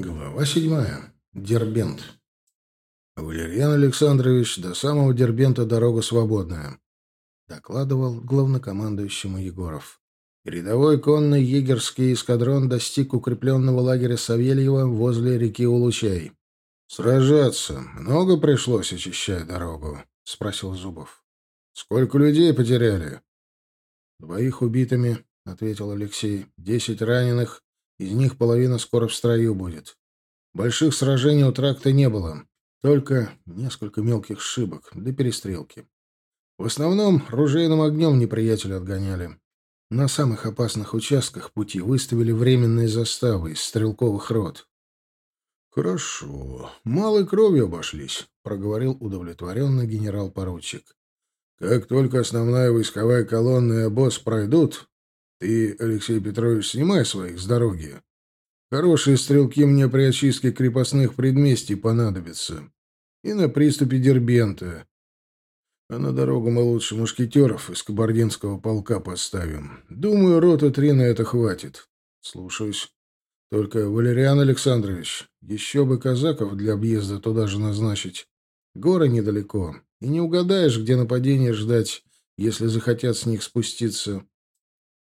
Глава седьмая. Дербент. Валерьян Александрович, до самого Дербента дорога свободная, докладывал главнокомандующему Егоров. Передовой конный егерский эскадрон достиг укрепленного лагеря Савельева возле реки Улучай. «Сражаться много пришлось, очищая дорогу?» — спросил Зубов. «Сколько людей потеряли?» «Двоих убитыми», — ответил Алексей. «Десять раненых, из них половина скоро в строю будет. Больших сражений у тракта не было, только несколько мелких шибок для перестрелки. В основном ружейным огнем неприятеля отгоняли. На самых опасных участках пути выставили временные заставы из стрелковых рот. «Хорошо. Малой кровью обошлись», — проговорил удовлетворенно генерал-поручик. «Как только основная войсковая колонна и обоз пройдут, ты, Алексей Петрович, снимай своих с дороги. Хорошие стрелки мне при очистке крепостных предместий понадобятся. И на приступе Дербента. А на дорогу мы лучше мушкетеров из кабардинского полка поставим. Думаю, рота три на это хватит. Слушаюсь. Только, Валериан Александрович, еще бы казаков для объезда туда же назначить. Горы недалеко, и не угадаешь, где нападение ждать, если захотят с них спуститься.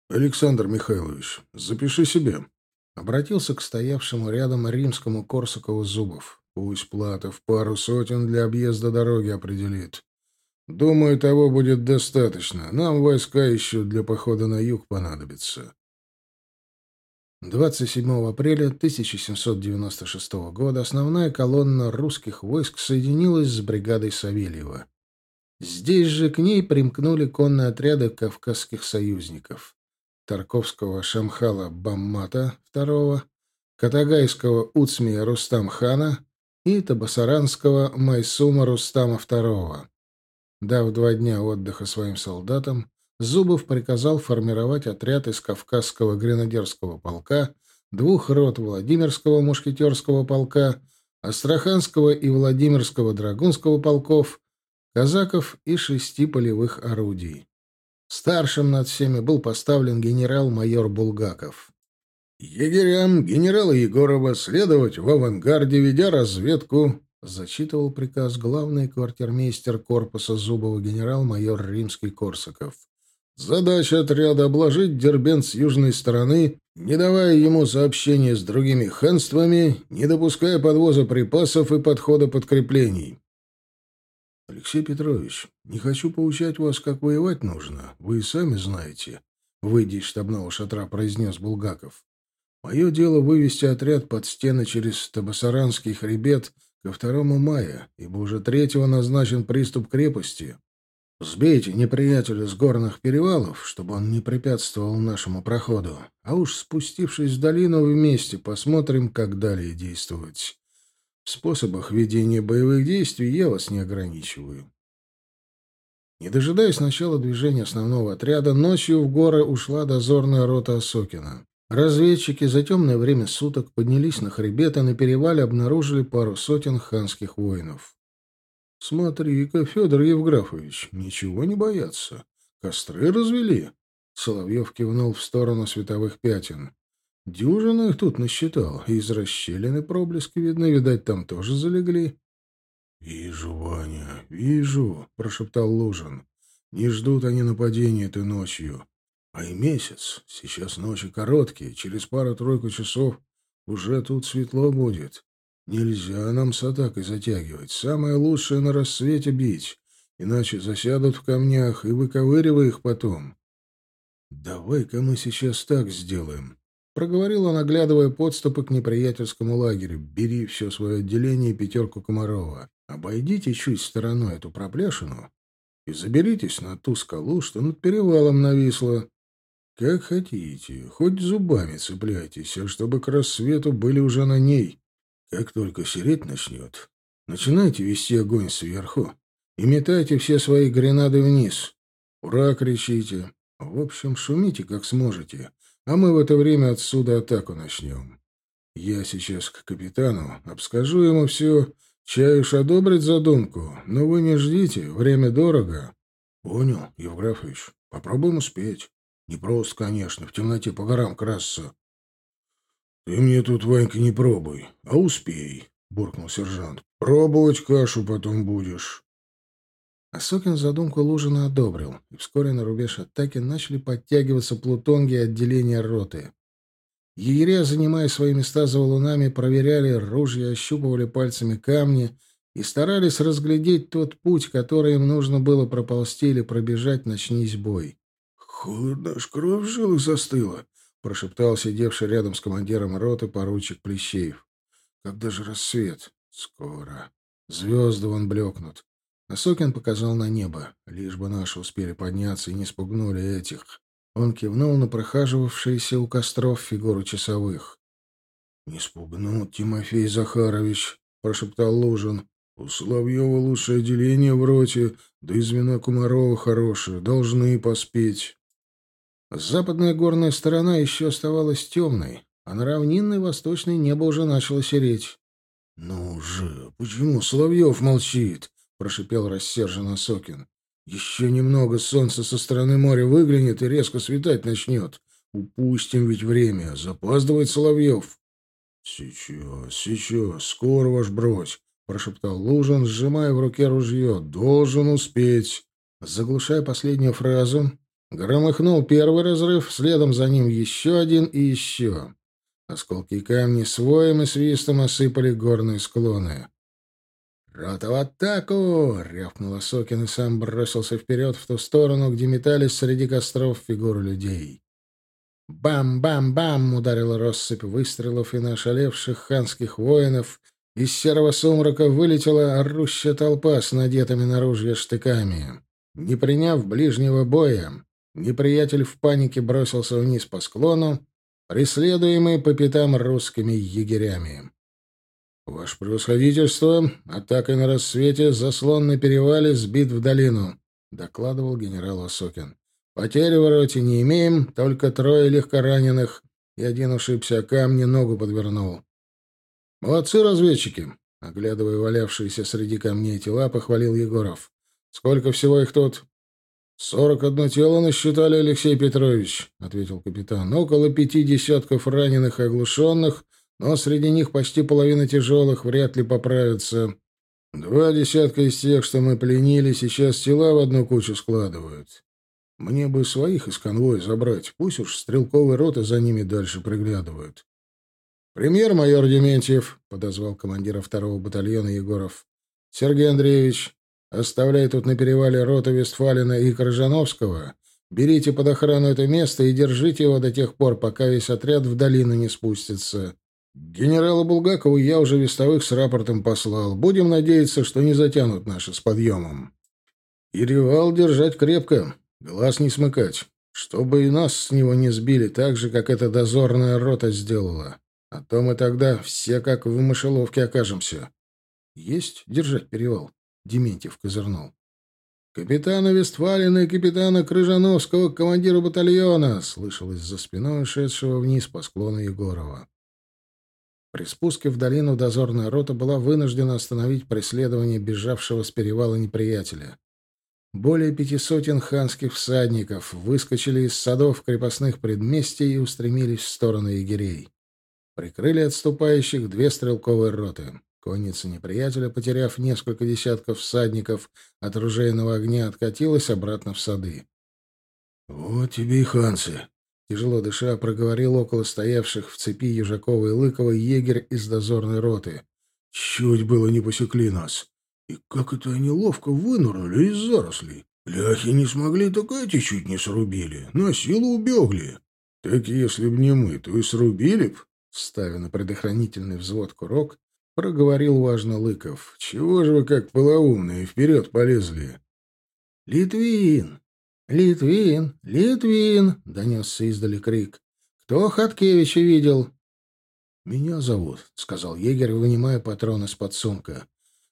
Александр Михайлович, запиши себе. Обратился к стоявшему рядом римскому Корсакову Зубов. Пусть Платов пару сотен для объезда дороги определит. Думаю, того будет достаточно. Нам войска еще для похода на юг понадобятся. 27 апреля 1796 года основная колонна русских войск соединилась с бригадой Савельева. Здесь же к ней примкнули конные отряды кавказских союзников. Тарковского Шамхала Баммата II, Катагайского Уцмия Рустам-хана и Табасаранского Майсума Рустама II. Дав два дня отдыха своим солдатам, Зубов приказал формировать отряд из Кавказского гренадерского полка, двух рот Владимирского мушкетерского полка, Астраханского и Владимирского драгунского полков, казаков и шести полевых орудий. Старшим над всеми был поставлен генерал-майор Булгаков. «Егерям генерала Егорова следовать в авангарде, ведя разведку», зачитывал приказ главный квартирмейстер корпуса Зубова генерал-майор Римский-Корсаков. «Задача отряда — обложить Дербент с южной стороны, не давая ему сообщения с другими ханствами, не допуская подвоза припасов и подхода подкреплений. Алексей Петрович, не хочу поучать вас, как воевать нужно. Вы и сами знаете. Выйдя из штабного шатра, произнес Булгаков. Мое дело вывести отряд под стены через Табасаранский хребет ко второму мая, ибо уже третьего назначен приступ крепости. Сбейте неприятеля с горных перевалов, чтобы он не препятствовал нашему проходу, а уж спустившись в долину вместе, посмотрим, как далее действовать. В способах ведения боевых действий я вас не ограничиваю. Не дожидаясь начала движения основного отряда, ночью в горы ушла дозорная рота Осокина. Разведчики за темное время суток поднялись на хребет и на перевале обнаружили пару сотен ханских воинов. «Смотри-ка, Федор Евграфович, ничего не боятся. Костры развели?» Соловьев кивнул в сторону световых пятен. Дюжина их тут насчитал, из расщелины проблески видно, видать, там тоже залегли. — Вижу, Ваня, вижу, — прошептал Лужин. — Не ждут они нападения этой ночью. А и месяц, сейчас ночи короткие, через пару-тройку часов уже тут светло будет. Нельзя нам с атакой затягивать, самое лучшее на рассвете бить, иначе засядут в камнях и выковыривай их потом. Давай-ка мы сейчас так сделаем. Проговорил он, оглядывая подступы к неприятельскому лагерю. «Бери все свое отделение и пятерку Комарова. Обойдите чуть стороной эту проплешину и заберитесь на ту скалу, что над перевалом нависла. Как хотите, хоть зубами цепляйтесь, а чтобы к рассвету были уже на ней. Как только сереть начнет, начинайте вести огонь сверху и метайте все свои гренады вниз. Ура, кричите. В общем, шумите, как сможете» а мы в это время отсюда атаку начнем. Я сейчас к капитану, обскажу ему все, уж одобрит задумку, но вы не ждите, время дорого. Понял, Евграфович, попробуем успеть. Не просто, конечно, в темноте по горам красться. Ты мне тут, Ванька, не пробуй, а успей, — буркнул сержант. Пробовать кашу потом будешь. Осокин задумку Лужина одобрил, и вскоре на рубеж атаки начали подтягиваться плутонги отделения роты. Егеря, занимая свои места за валунами, проверяли ружья, ощупывали пальцами камни и старались разглядеть тот путь, который им нужно было проползти или пробежать, начнись бой. «Холодно, аж кровь в жилах застыла», — прошептал сидевший рядом с командиром роты поручик Плещеев. «Когда же рассвет?» «Скоро. Звезды вон блекнут». Осокин показал на небо, лишь бы наши успели подняться и не спугнули этих. Он кивнул на прохаживавшиеся у костров фигуру часовых. — Не спугнут, Тимофей Захарович, — прошептал Лужин. — У Соловьева лучшее отделение в роте, да и звена Кумарова хорошее, должны поспеть. Западная горная сторона еще оставалась темной, а на равнинной восточной небо уже начало сереть. — Ну же, почему Соловьев молчит? — прошипел рассерженно Сокин. Еще немного солнце со стороны моря выглянет и резко светать начнет. Упустим ведь время. Запаздывает Соловьев. — Сейчас, сейчас, скоро ваш брось, — прошептал Лужин, сжимая в руке ружье. — Должен успеть. Заглушая последнюю фразу, громыхнул первый разрыв, следом за ним еще один и еще. Осколки камни с воем и свистом осыпали горные склоны. «Рота в атаку!» — рявкнул Сокин и сам бросился вперед в ту сторону, где метались среди костров фигуры людей. «Бам-бам-бам!» — ударила россыпь выстрелов, и на ошалевших ханских воинов из серого сумрака вылетела орущая толпа с надетыми на ружья штыками. Не приняв ближнего боя, неприятель в панике бросился вниз по склону, преследуемый по пятам русскими егерями. «Ваше превосходительство, атакой на рассвете заслон на перевале сбит в долину», — докладывал генерал Осокин. «Потери в роте не имеем, только трое легкораненых, и один ушибся о камни, ногу подвернул». «Молодцы разведчики!» — оглядывая валявшиеся среди камней тела, похвалил Егоров. «Сколько всего их тут?» «Сорок одно тело насчитали, Алексей Петрович», — ответил капитан. «Около пяти десятков раненых и оглушенных, но среди них почти половина тяжелых вряд ли поправятся. Два десятка из тех, что мы пленили, сейчас тела в одну кучу складывают. Мне бы своих из конвоя забрать, пусть уж стрелковые роты за ними дальше приглядывают. «Премьер-майор Дементьев», — подозвал командира второго батальона Егоров. «Сергей Андреевич, оставляй тут на перевале роты Вестфалина и Крыжановского. Берите под охрану это место и держите его до тех пор, пока весь отряд в долину не спустится. Генерала Булгакову я уже вестовых с рапортом послал. Будем надеяться, что не затянут наши с подъемом. И ревал держать крепко, глаз не смыкать, чтобы и нас с него не сбили так же, как эта дозорная рота сделала. А то мы тогда все как в мышеловке окажемся. Есть держать перевал? Дементьев козырнул. «Капитана Вестфалина и капитана Крыжановского к командиру батальона!» — слышалось за спиной шедшего вниз по склону Егорова. При спуске в долину дозорная рота была вынуждена остановить преследование бежавшего с перевала неприятеля. Более пяти сотен ханских всадников выскочили из садов крепостных предместий и устремились в сторону егерей. Прикрыли отступающих две стрелковые роты. Конница неприятеля, потеряв несколько десятков всадников от ружейного огня, откатилась обратно в сады. «Вот тебе и ханцы!» Тяжело дыша, проговорил около стоявших в цепи Южакова и Лыкова егерь из дозорной роты. «Чуть было не посекли нас. И как это они ловко вынырнули из зарослей. Ляхи не смогли, так эти чуть не срубили. На силу убегли. Так если б не мы, то и срубили б». Ставя на предохранительный взвод курок, проговорил важно Лыков. «Чего же вы как полоумные вперед полезли?» «Литвин!» «Литвин! Литвин!» — донесся издали крик. «Кто Хаткевича видел?» «Меня зовут», — сказал егерь, вынимая патрон из-под сумка.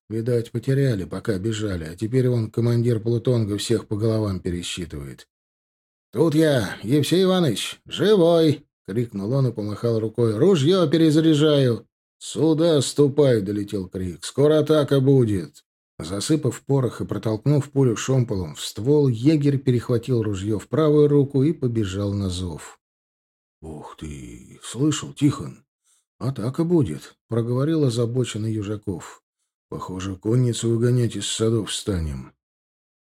«Видать, потеряли, пока бежали, а теперь он, командир Плутонга, всех по головам пересчитывает». «Тут я, Евсей Иванович, живой!» — крикнул он и помахал рукой. «Ружье перезаряжаю!» «Сюда ступай!» — долетел крик. «Скоро атака будет!» Засыпав порох и протолкнув пулю шомполом в ствол, егерь перехватил ружье в правую руку и побежал на зов. — Ух ты! Слышал, Тихон? «Атака будет», — проговорил озабоченный Южаков. «Похоже, конницу выгонять из садов станем».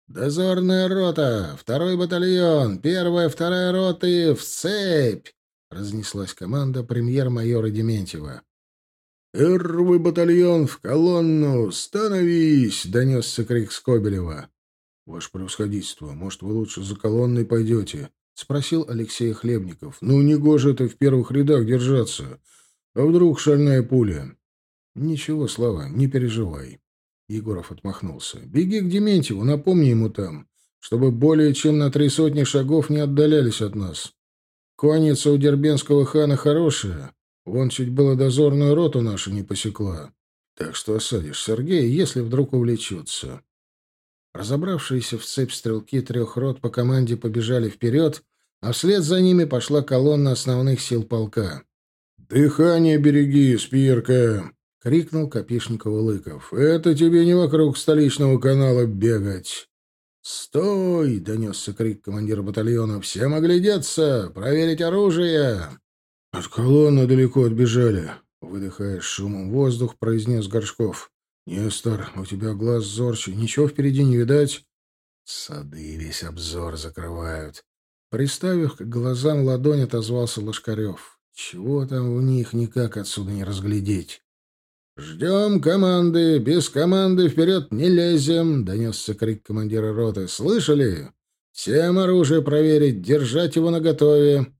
«Дозорная рота! Второй батальон! Первая, вторая роты! В цепь!» — разнеслась команда премьер-майора Дементьева. «Первый батальон в колонну! Становись!» — донесся крик Скобелева. «Ваше превосходительство, может, вы лучше за колонной пойдете?» — спросил Алексей Хлебников. «Ну, не гоже это в первых рядах держаться. А вдруг шальная пуля?» «Ничего, Слава, не переживай». Егоров отмахнулся. «Беги к Дементьеву, напомни ему там, чтобы более чем на три сотни шагов не отдалялись от нас. Конница у дербенского хана хорошая. Вон чуть было дозорную роту нашу не посекла. Так что осадишь Сергея, если вдруг увлечется». Разобравшиеся в цепь стрелки трех рот по команде побежали вперед, а вслед за ними пошла колонна основных сил полка. «Дыхание береги, спирка!» — крикнул Копишников Лыков. «Это тебе не вокруг столичного канала бегать!» «Стой!» — донесся крик командира батальона. «Всем оглядеться! Проверить оружие!» «От колонны далеко отбежали!» — выдыхая шумом воздух, произнес Горшков. «Нестор, у тебя глаз зорче, ничего впереди не видать?» «Сады весь обзор закрывают». Приставив к глазам ладонь, отозвался Лошкарев. «Чего там в них, никак отсюда не разглядеть?» «Ждем команды. Без команды вперед не лезем», — донесся крик командира роты. «Слышали? Всем оружие проверить, держать его наготове».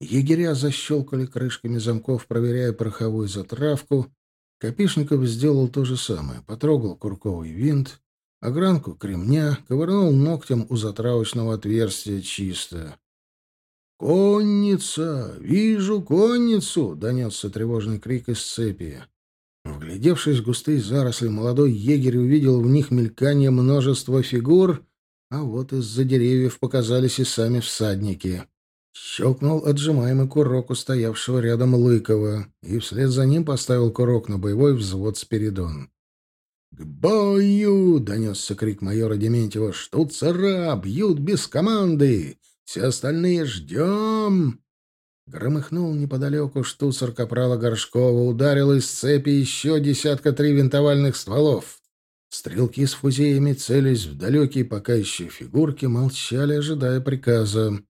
Егеря защелкали крышками замков, проверяя пороховую затравку, Копишников сделал то же самое. Потрогал курковый винт, огранку кремня, ковырнул ногтем у затравочного отверстия чисто. «Конница! Вижу конницу!» — донесся тревожный крик из цепи. Вглядевшись в густые заросли, молодой егерь увидел в них мелькание множества фигур, а вот из-за деревьев показались и сами всадники. Щелкнул отжимаемый курок у стоявшего рядом Лыкова, и вслед за ним поставил курок на боевой взвод Спиридон. «К бою!» — донесся крик майора Дементьева. «Штуцера! Бьют без команды! Все остальные ждем!» Громыхнул неподалеку штуцер капрала Горшкова, ударил из цепи еще десятка три винтовальных стволов. Стрелки с фузеями, целясь в далекие пока еще фигурки, молчали, ожидая приказа.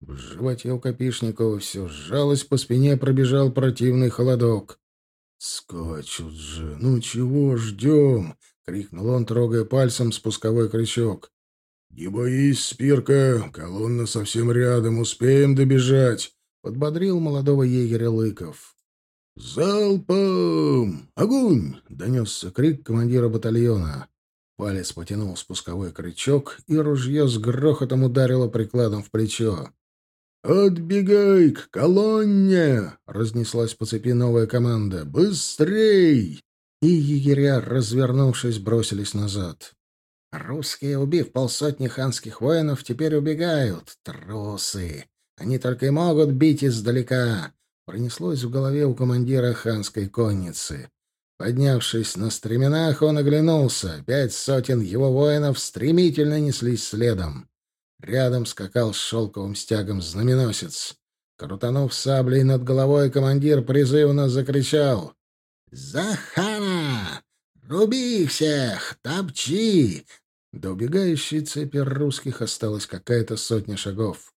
В животе у Копишникова все сжалось, по спине пробежал противный холодок. «Скачут же! Ну чего ждем?» — крикнул он, трогая пальцем спусковой крючок. «Не боись, Спирка, колонна совсем рядом, успеем добежать», — подбодрил молодого егеря Лыков. «Залпом! Огонь!» — донесся крик командира батальона. Палец потянул спусковой крючок, и ружье с грохотом ударило прикладом в плечо. «Отбегай к колонне!» — разнеслась по цепи новая команда. «Быстрей!» И егеря, развернувшись, бросились назад. Русские, убив полсотни ханских воинов, теперь убегают. Трусы! Они только и могут бить издалека. Пронеслось в голове у командира ханской конницы. Поднявшись на стременах, он оглянулся. Пять сотен его воинов стремительно неслись следом. Рядом скакал с шелковым стягом знаменосец. Крутанув саблей над головой, командир призывно закричал. «За хана! Руби всех! Топчи!» До убегающей цепи русских осталось какая-то сотня шагов.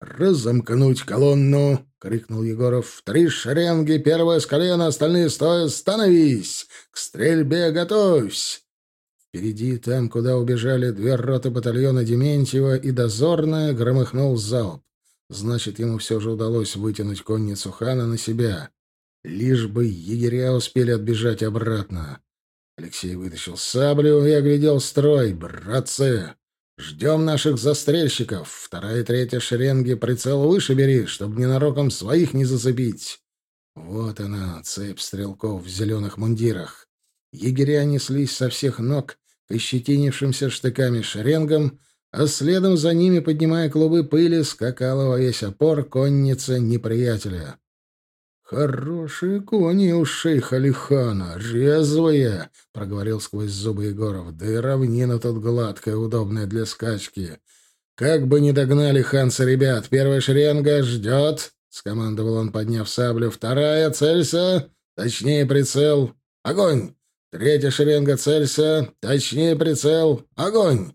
«Разомкнуть колонну!» — крикнул Егоров. «Три шеренги, первая с колена, остальные стоя, становись! К стрельбе готовься!» Впереди, там, куда убежали две роты батальона Дементьева и дозорная, громыхнул залп. Значит, ему все же удалось вытянуть конницу хана на себя. Лишь бы егеря успели отбежать обратно. Алексей вытащил саблю и оглядел строй. «Братцы, ждем наших застрельщиков. Вторая и третья шеренги прицел выше бери, чтобы ненароком своих не зацепить». Вот она, цепь стрелков в зеленых мундирах. Егеря неслись со всех ног, ощетинившимся штыками шеренгам, а следом за ними, поднимая клубы пыли, скакала во весь опор конница неприятеля. «Хорошие кони у шейха Лихана, резвые!» — проговорил сквозь зубы Егоров. «Да и равнина тут гладкая, удобная для скачки. Как бы не догнали ханца ребят, первая шеренга ждет, скомандовал он, подняв саблю. «Вторая, целься! Точнее прицел! Огонь! Третья шеренга, целься! Точнее прицел! Огонь!»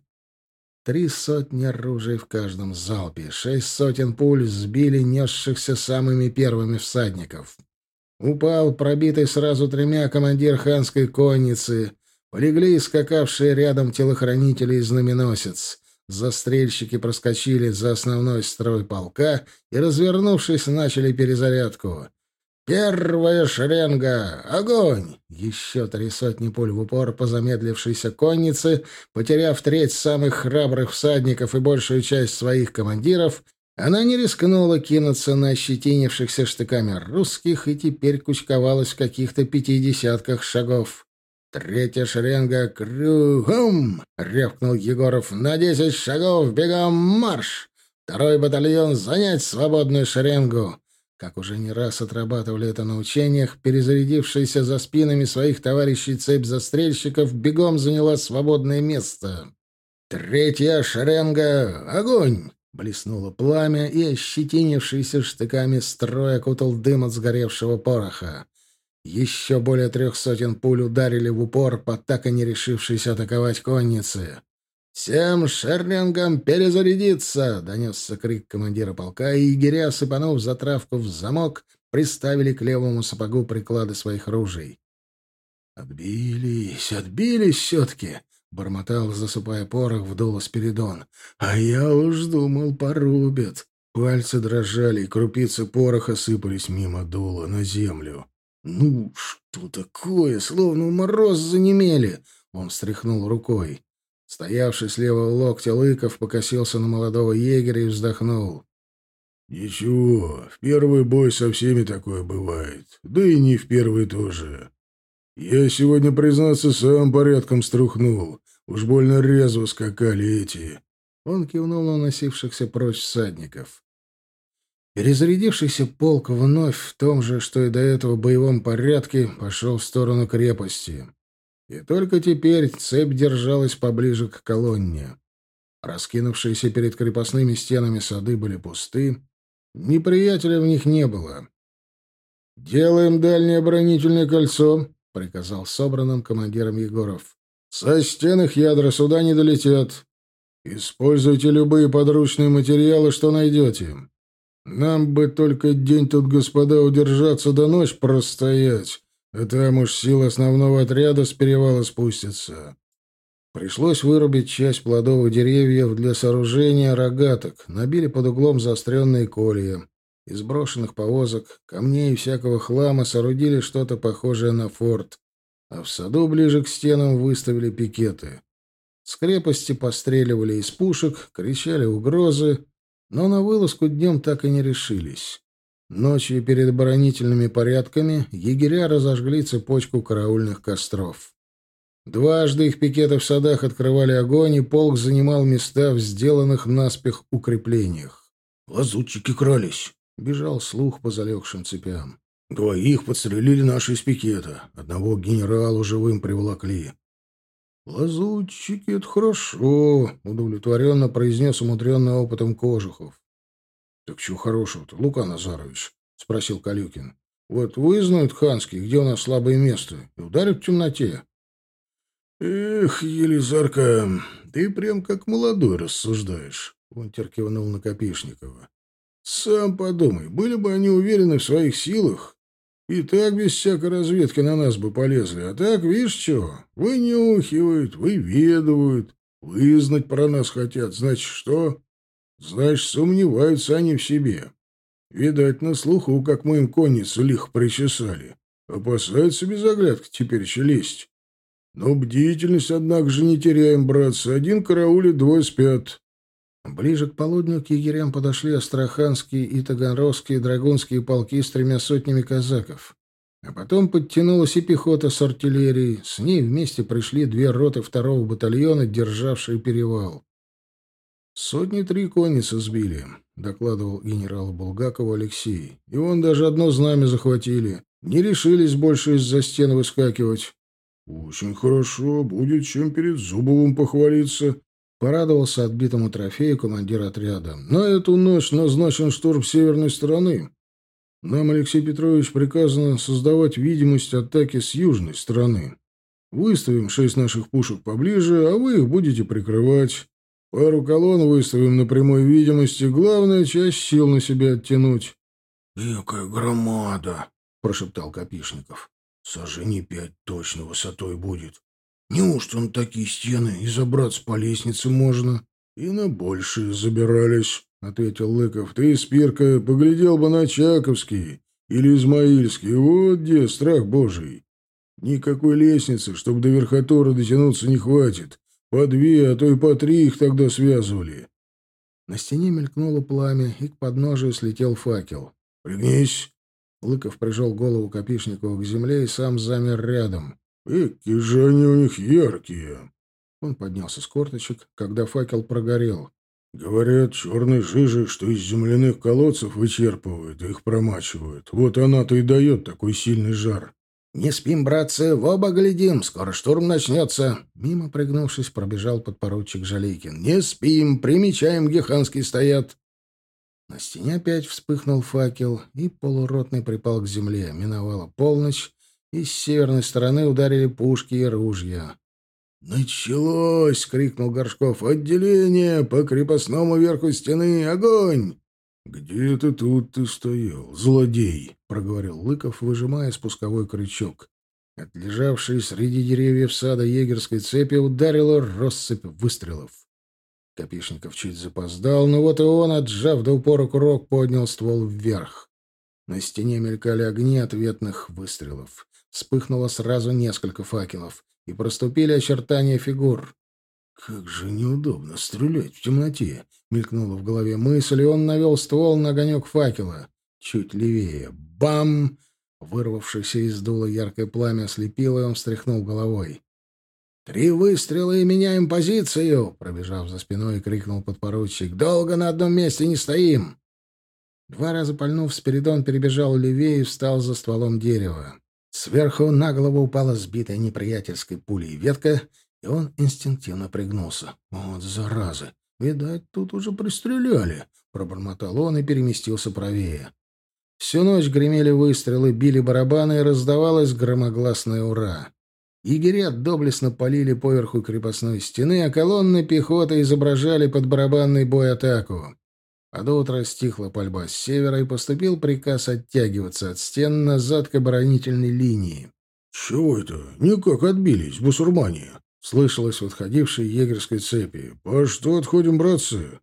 Три сотни оружий в каждом залпе, шесть сотен пуль сбили несшихся самыми первыми всадников. Упал пробитый сразу тремя командир ханской конницы. Полегли скакавшие рядом телохранители и знаменосец. Застрельщики проскочили за основной строй полка и, развернувшись, начали перезарядку. «Первая шеренга! Огонь!» Еще три сотни пуль в упор по замедлившейся коннице, потеряв треть самых храбрых всадников и большую часть своих командиров, она не рискнула кинуться на ощетинившихся штыками русских и теперь кучковалась в каких-то пяти десятках шагов. «Третья шеренга кругом!» — рявкнул Егоров. «На десять шагов бегом марш! Второй батальон занять свободную шеренгу!» Как уже не раз отрабатывали это на учениях, перезарядившаяся за спинами своих товарищей цепь застрельщиков бегом заняла свободное место. «Третья шеренга! Огонь!» Блеснуло пламя, и ощетинившийся штыками строй окутал дым от сгоревшего пороха. Еще более трех сотен пуль ударили в упор по так и не решившейся атаковать конницы. «Всем шеррингам перезарядиться!» — донесся крик командира полка, и егеря, сыпанув затравку в замок, приставили к левому сапогу приклады своих ружей. «Отбились, отбились все-таки!» — бормотал, засыпая порох в дуло Спиридон. «А я уж думал, порубят!» Пальцы дрожали, и крупицы пороха сыпались мимо дула на землю. «Ну, что такое? Словно мороз занемели!» Он встряхнул рукой. Стоявший слева локтя Лыков покосился на молодого егеря и вздохнул. «Ничего, в первый бой со всеми такое бывает. Да и не в первый тоже. Я сегодня, признаться, сам порядком струхнул. Уж больно резво скакали эти». Он кивнул на носившихся прочь всадников. Перезарядившийся полк вновь в том же, что и до этого боевом порядке, пошел в сторону крепости. И только теперь цепь держалась поближе к колонне. Раскинувшиеся перед крепостными стенами сады были пусты, неприятеля в них не было. «Делаем дальнее оборонительное кольцо», — приказал собранным командиром Егоров. «Со стен их ядра сюда не долетят. Используйте любые подручные материалы, что найдете. Нам бы только день тут, господа, удержаться до ночь простоять, а там уж сил основного отряда с перевала спустятся. Пришлось вырубить часть плодовых деревьев для сооружения рогаток, набили под углом заостренные колья. Из брошенных повозок, камней и всякого хлама соорудили что-то похожее на форт, а в саду ближе к стенам выставили пикеты. С крепости постреливали из пушек, кричали угрозы, но на вылазку днем так и не решились. Ночью перед оборонительными порядками егеря разожгли цепочку караульных костров. Дважды их пикеты в садах открывали огонь, и полк занимал места в сделанных наспех укреплениях. «Лазутчики крались!» — бежал слух по залегшим цепям. «Двоих подстрелили наши из пикета. Одного генералу живым приволокли. «Лазутчики — это хорошо», — удовлетворенно произнес умудренный опытом Кожухов. «Так чего хорошего-то, Лука Назарович?» — спросил Калюкин. «Вот вызнают ханские, где у нас слабое место, и ударят в темноте». «Эх, Елизарка, ты прям как молодой рассуждаешь», — Унтер кивнул на Копишникова. «Сам подумай, были бы они уверены в своих силах, и так без всякой разведки на нас бы полезли. А так, видишь, что? Вынюхивают, выведывают, вызнать про нас хотят. Значит, что? Значит, сомневаются они в себе. Видать, на слуху, как мы им конницу лихо причесали. Опасаются без оглядки теперь еще лезть. Но бдительность, однако же, не теряем, братцы. Один караулит, двое спят. Ближе к полудню к егерям подошли астраханские и таганрогские драгунские полки с тремя сотнями казаков. А потом подтянулась и пехота с артиллерией. С ней вместе пришли две роты второго батальона, державшие перевал. «Сотни три конницы сбили», — докладывал генерал Булгакову Алексей. «И вон даже одно знамя захватили. Не решились больше из-за стен выскакивать». «Очень хорошо. Будет чем перед Зубовым похвалиться», Порадовался отбитому трофею командир отряда. «На эту ночь назначен штурм северной стороны. Нам, Алексей Петрович, приказано создавать видимость атаки с южной стороны. Выставим шесть наших пушек поближе, а вы их будете прикрывать. Пару колонн выставим на прямой видимости, главное, часть сил на себя оттянуть. — Экая громада! — прошептал Копишников. — Сожжение пять точно высотой будет. Неужто на такие стены и забраться по лестнице можно? И на большие забирались, — ответил Лыков. — Ты, Спирка, поглядел бы на Чаковский или Измаильский. Вот где страх божий. Никакой лестницы, чтобы до верхотора дотянуться, не хватит. По две, а то и по три их тогда связывали. На стене мелькнуло пламя, и к подножию слетел факел. «Пригнись!» Лыков прижал голову Копишникову к земле и сам замер рядом. «Эки же они у них яркие!» Он поднялся с корточек, когда факел прогорел. «Говорят, черной жижи, что из земляных колодцев вычерпывают, их промачивают. Вот она-то и дает такой сильный жар. «Не спим, братцы, в оба глядим, скоро штурм начнется!» Мимо пригнувшись, пробежал подпоручик Жалейкин. «Не спим, примечаем, геханские стоят!» На стене опять вспыхнул факел, и полуротный припал к земле. Миновала полночь, и с северной стороны ударили пушки и ружья. «Началось!» — крикнул Горшков. «Отделение! По крепостному верху стены! Огонь!» «Где это тут ты стоял, злодей?» — проговорил Лыков, выжимая спусковой крючок. Отлежавший среди деревьев сада егерской цепи ударила россыпь выстрелов. Копишников чуть запоздал, но вот и он, отжав до упора курок, поднял ствол вверх. На стене мелькали огни ответных выстрелов. Вспыхнуло сразу несколько факелов, и проступили очертания фигур. «Как же неудобно стрелять в темноте!» — мелькнула в голове мысль, и он навел ствол на огонек факела. Чуть левее. Бам! Вырвавшееся из дула яркое пламя ослепило, и он встряхнул головой. «Три выстрела и меняем позицию!» — пробежав за спиной, крикнул подпоручик. «Долго на одном месте не стоим!» Два раза пальнув, Спиридон перебежал левее и встал за стволом дерева. Сверху на голову упала сбитая неприятельской пулей ветка, и он инстинктивно пригнулся. «Вот заразы! Видать, тут уже пристреляли!» — пробормотал он и переместился правее. Всю ночь гремели выстрелы, били барабаны, и раздавалось громогласное «Ура!». Егеря доблестно полили поверху крепостной стены, а колонны пехоты изображали под барабанный бой атаку. Под утро стихла пальба с севера, и поступил приказ оттягиваться от стен назад к оборонительной линии. «Чего это? Никак отбились, бусурмане!» Слышалось в отходившей егерской цепи. «По что отходим, братцы?»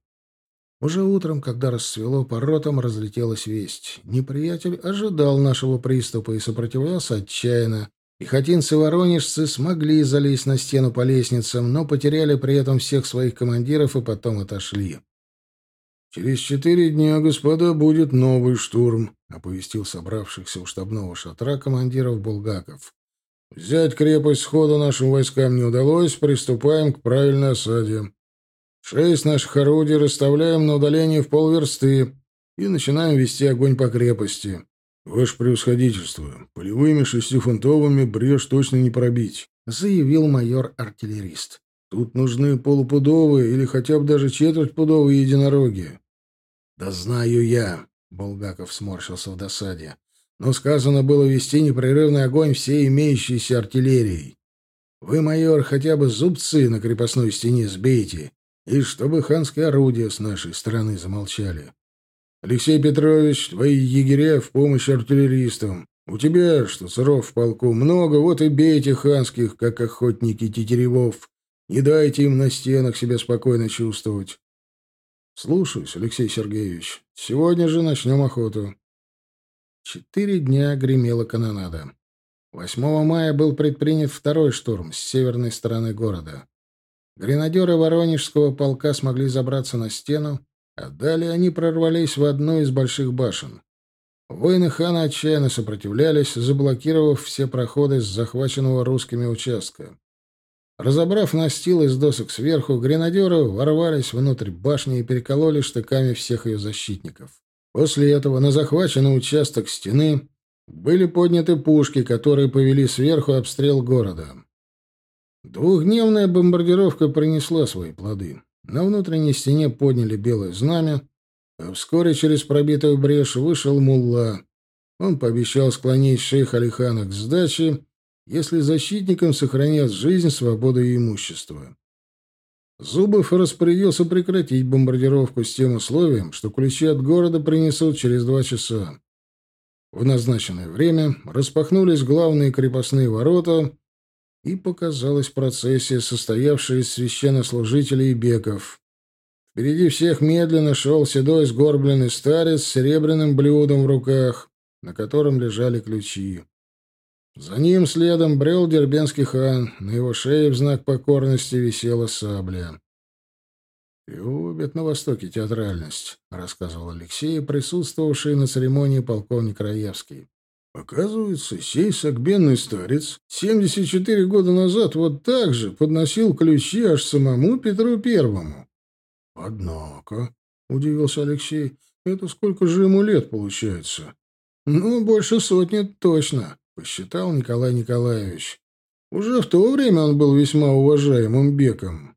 Уже утром, когда рассвело, по ротам разлетелась весть. Неприятель ожидал нашего приступа и сопротивлялся отчаянно. Пехотинцы-воронежцы смогли залезть на стену по лестницам, но потеряли при этом всех своих командиров и потом отошли. «Через четыре дня, господа, будет новый штурм», — оповестил собравшихся у штабного шатра командиров Булгаков. Взять крепость сходу нашим войскам не удалось, приступаем к правильной осаде. Шесть наших орудий расставляем на удалении в полверсты и начинаем вести огонь по крепости. Ваше превосходительство, полевыми шестифунтовыми брешь точно не пробить, заявил майор-артиллерист. Тут нужны полупудовые или хотя бы даже четвертьпудовые единороги. Да знаю я, Булгаков сморщился в досаде но сказано было вести непрерывный огонь всей имеющейся артиллерией. Вы, майор, хотя бы зубцы на крепостной стене сбейте, и чтобы ханские орудия с нашей стороны замолчали. Алексей Петрович, твои егеря в помощь артиллеристам. У тебя, что царов в полку, много, вот и бейте ханских, как охотники тетеревов. Не дайте им на стенах себя спокойно чувствовать. Слушаюсь, Алексей Сергеевич. Сегодня же начнем охоту. Четыре дня гремела канонада. 8 мая был предпринят второй штурм с северной стороны города. Гренадеры Воронежского полка смогли забраться на стену, а далее они прорвались в одну из больших башен. Воины хана отчаянно сопротивлялись, заблокировав все проходы с захваченного русскими участка. Разобрав настил из досок сверху, гренадеры ворвались внутрь башни и перекололи штыками всех ее защитников. После этого на захваченный участок стены были подняты пушки, которые повели сверху обстрел города. Двухдневная бомбардировка принесла свои плоды. На внутренней стене подняли белое знамя, а вскоре через пробитую брешь вышел мулла. Он пообещал склонить шейх Алихана к сдаче, если защитникам сохранят жизнь, свободу и имущество. Зубов распорядился прекратить бомбардировку с тем условием, что ключи от города принесут через два часа. В назначенное время распахнулись главные крепостные ворота, и показалась процессия, состоявшая из священнослужителей и беков. Впереди всех медленно шел седой сгорбленный старец с серебряным блюдом в руках, на котором лежали ключи. За ним следом брел дербенский хан, на его шее в знак покорности висела сабля. «Любят на Востоке театральность», — рассказывал Алексей, присутствовавший на церемонии полковник Раевский. Оказывается, сей согбенный старец 74 года назад вот так же подносил ключи аж самому Петру Первому. — Однако, — удивился Алексей, — это сколько же ему лет получается? — Ну, больше сотни точно, — посчитал Николай Николаевич. Уже в то время он был весьма уважаемым беком.